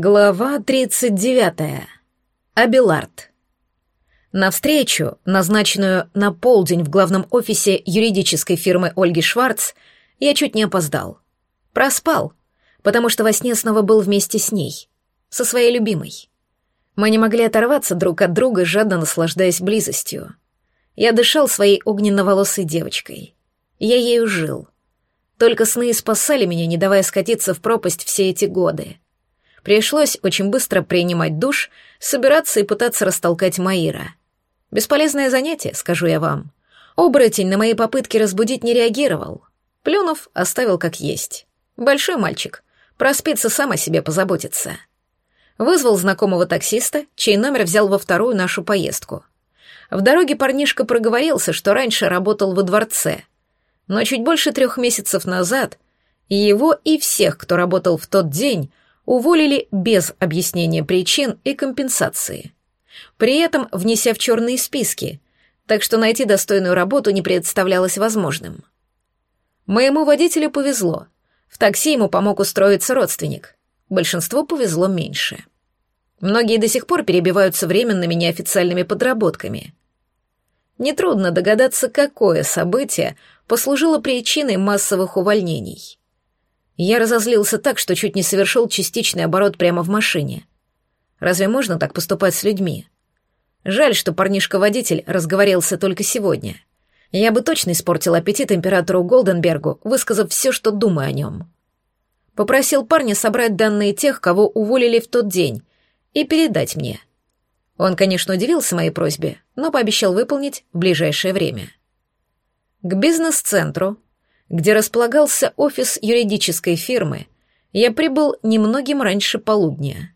Глава 39. Абилард. На встречу, назначенную на полдень в главном офисе юридической фирмы Ольги Шварц, я чуть не опоздал. Проспал, потому что во сне снова был вместе с ней, со своей любимой. Мы не могли оторваться друг от друга, жадно наслаждаясь близостью. Я дышал своей огненно-волосой девочкой. Я ею жил. Только сны спасали меня, не давая скатиться в пропасть все эти годы. Пришлось очень быстро принимать душ, собираться и пытаться растолкать Маира. Бесполезное занятие, скажу я вам. Оборотень на мои попытки разбудить не реагировал. Плюнув, оставил как есть. Большой мальчик. Проспится, сам о себе позаботится. Вызвал знакомого таксиста, чей номер взял во вторую нашу поездку. В дороге парнишка проговорился, что раньше работал во дворце. Но чуть больше трех месяцев назад его и всех, кто работал в тот день, уволили без объяснения причин и компенсации. При этом внеся в черные списки, так что найти достойную работу не представлялось возможным. Моему водителю повезло. В такси ему помог устроиться родственник. Большинству повезло меньше. Многие до сих пор перебиваются временными неофициальными подработками. Нетрудно догадаться, какое событие послужило причиной массовых увольнений. Я разозлился так, что чуть не совершил частичный оборот прямо в машине. Разве можно так поступать с людьми? Жаль, что парнишка-водитель разговорился только сегодня. Я бы точно испортил аппетит императору Голденбергу, высказав все, что думаю о нем. Попросил парня собрать данные тех, кого уволили в тот день, и передать мне. Он, конечно, удивился моей просьбе, но пообещал выполнить в ближайшее время. К бизнес-центру где располагался офис юридической фирмы, я прибыл немногим раньше полудня.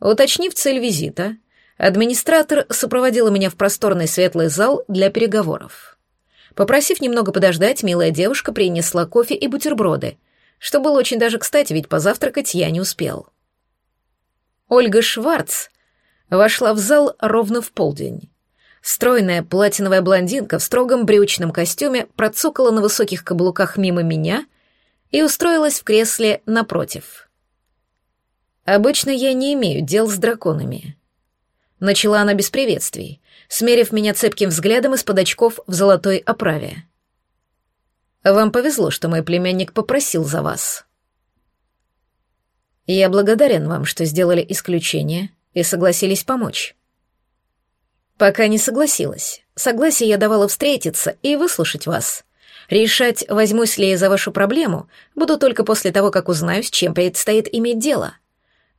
Уточнив цель визита, администратор сопроводила меня в просторный светлый зал для переговоров. Попросив немного подождать, милая девушка принесла кофе и бутерброды, что было очень даже кстати, ведь позавтракать я не успел. Ольга Шварц вошла в зал ровно в полдень. Стройная платиновая блондинка в строгом брючном костюме процокала на высоких каблуках мимо меня и устроилась в кресле напротив. Обычно я не имею дел с драконами. Начала она без приветствий, смерив меня цепким взглядом из-под очков в золотой оправе. «Вам повезло, что мой племянник попросил за вас». «Я благодарен вам, что сделали исключение и согласились помочь». Пока не согласилась. Согласие я давала встретиться и выслушать вас. Решать, возьмусь ли я за вашу проблему, буду только после того, как узнаю, с чем предстоит иметь дело.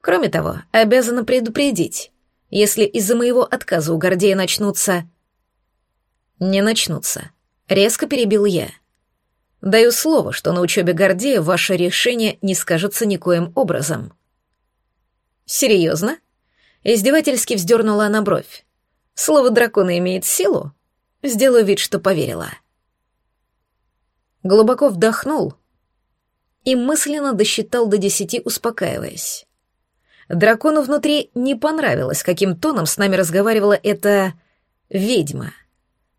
Кроме того, обязана предупредить, если из-за моего отказа у Гордея начнутся... Не начнутся. Резко перебил я. Даю слово, что на учебе Гордея ваше решение не скажется никоим образом. Серьезно? Издевательски вздернула она бровь. Слово дракона имеет силу? Сделаю вид, что поверила. Глубоко вдохнул и мысленно досчитал до десяти, успокаиваясь. Дракону внутри не понравилось, каким тоном с нами разговаривала эта ведьма.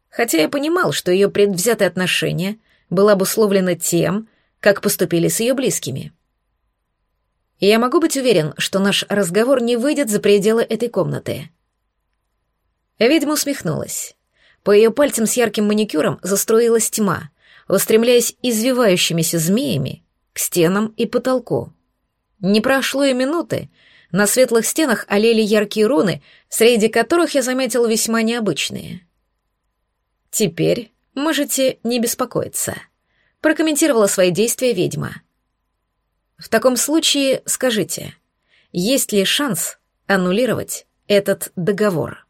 Хотя я понимал, что ее предвзятое отношение было обусловлено тем, как поступили с ее близкими. Я могу быть уверен, что наш разговор не выйдет за пределы этой комнаты. Ведьма усмехнулась. По ее пальцам с ярким маникюром застроилась тьма, устремляясь извивающимися змеями к стенам и потолку. Не прошло и минуты, на светлых стенах олели яркие руны, среди которых я заметил весьма необычные. «Теперь можете не беспокоиться», — прокомментировала свои действия ведьма. «В таком случае скажите, есть ли шанс аннулировать этот договор?»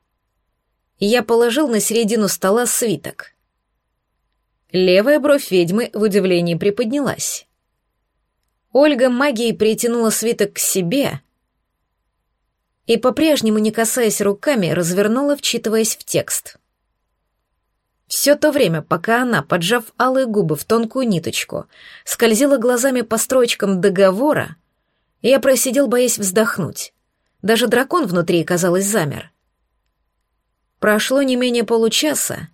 Я положил на середину стола свиток. Левая бровь ведьмы в удивлении приподнялась. Ольга магией притянула свиток к себе и, по-прежнему не касаясь руками, развернула, вчитываясь в текст. Все то время, пока она, поджав алые губы в тонкую ниточку, скользила глазами по строчкам договора, я просидел, боясь вздохнуть. Даже дракон внутри, казалось, замер — Прошло не менее получаса,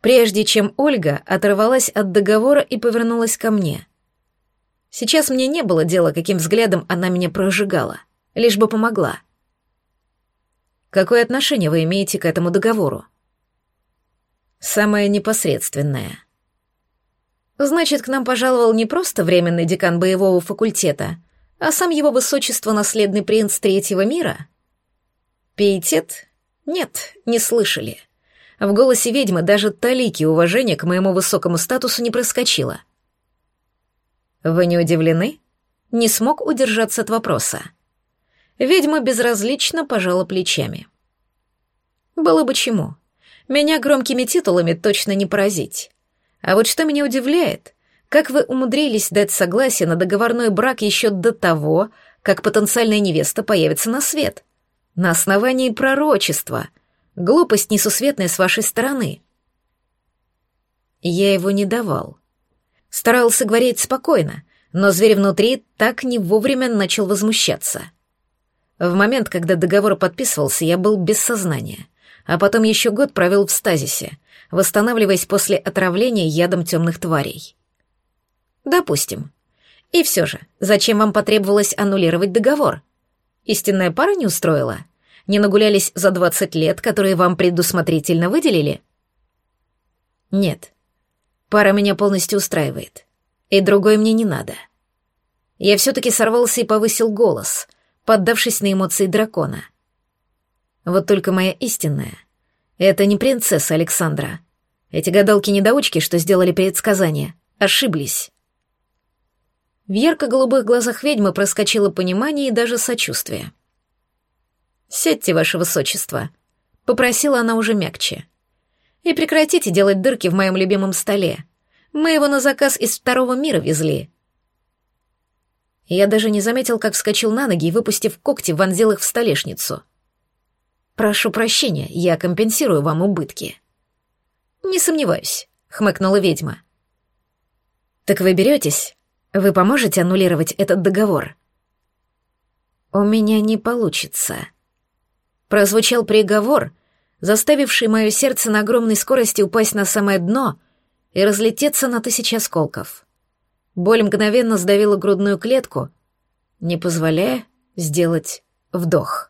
прежде чем Ольга оторвалась от договора и повернулась ко мне. Сейчас мне не было дела, каким взглядом она меня прожигала. лишь бы помогла. Какое отношение вы имеете к этому договору? Самое непосредственное. Значит, к нам пожаловал не просто временный декан боевого факультета, а сам его высочество наследный принц третьего мира? Пиетет? Нет, не слышали. В голосе ведьмы даже талики уважения к моему высокому статусу не проскочило. Вы не удивлены? Не смог удержаться от вопроса. Ведьма безразлично пожала плечами. Было бы чему. Меня громкими титулами точно не поразить. А вот что меня удивляет, как вы умудрились дать согласие на договорной брак еще до того, как потенциальная невеста появится на свет? На основании пророчества. Глупость несусветная с вашей стороны. Я его не давал. Старался говорить спокойно, но зверь внутри так не вовремя начал возмущаться — в момент, когда договор подписывался, я был без сознания, а потом еще год провел в стазисе, восстанавливаясь после отравления ядом темных тварей. Допустим. И все же, зачем вам потребовалось аннулировать договор? Истинная пара не устроила? Не нагулялись за двадцать лет, которые вам предусмотрительно выделили? Нет. Пара меня полностью устраивает. И другой мне не надо. Я все-таки сорвался и повысил голос — поддавшись на эмоции дракона. Вот только моя истинная — это не принцесса Александра. Эти гадалки-недоучки, что сделали предсказания, ошиблись. В ярко-голубых глазах ведьмы проскочило понимание и даже сочувствие. «Сядьте, ваше высочество», — попросила она уже мягче. «И прекратите делать дырки в моем любимом столе. Мы его на заказ из второго мира везли. Я даже не заметил, как вскочил на ноги и, выпустив когти, вонзил их в столешницу. «Прошу прощения, я компенсирую вам убытки». «Не сомневаюсь», — хмыкнула ведьма. «Так вы беретесь? Вы поможете аннулировать этот договор?» «У меня не получится». Прозвучал приговор, заставивший мое сердце на огромной скорости упасть на самое дно и разлететься на тысячи осколков. Боль мгновенно сдавила грудную клетку, не позволяя сделать вдох.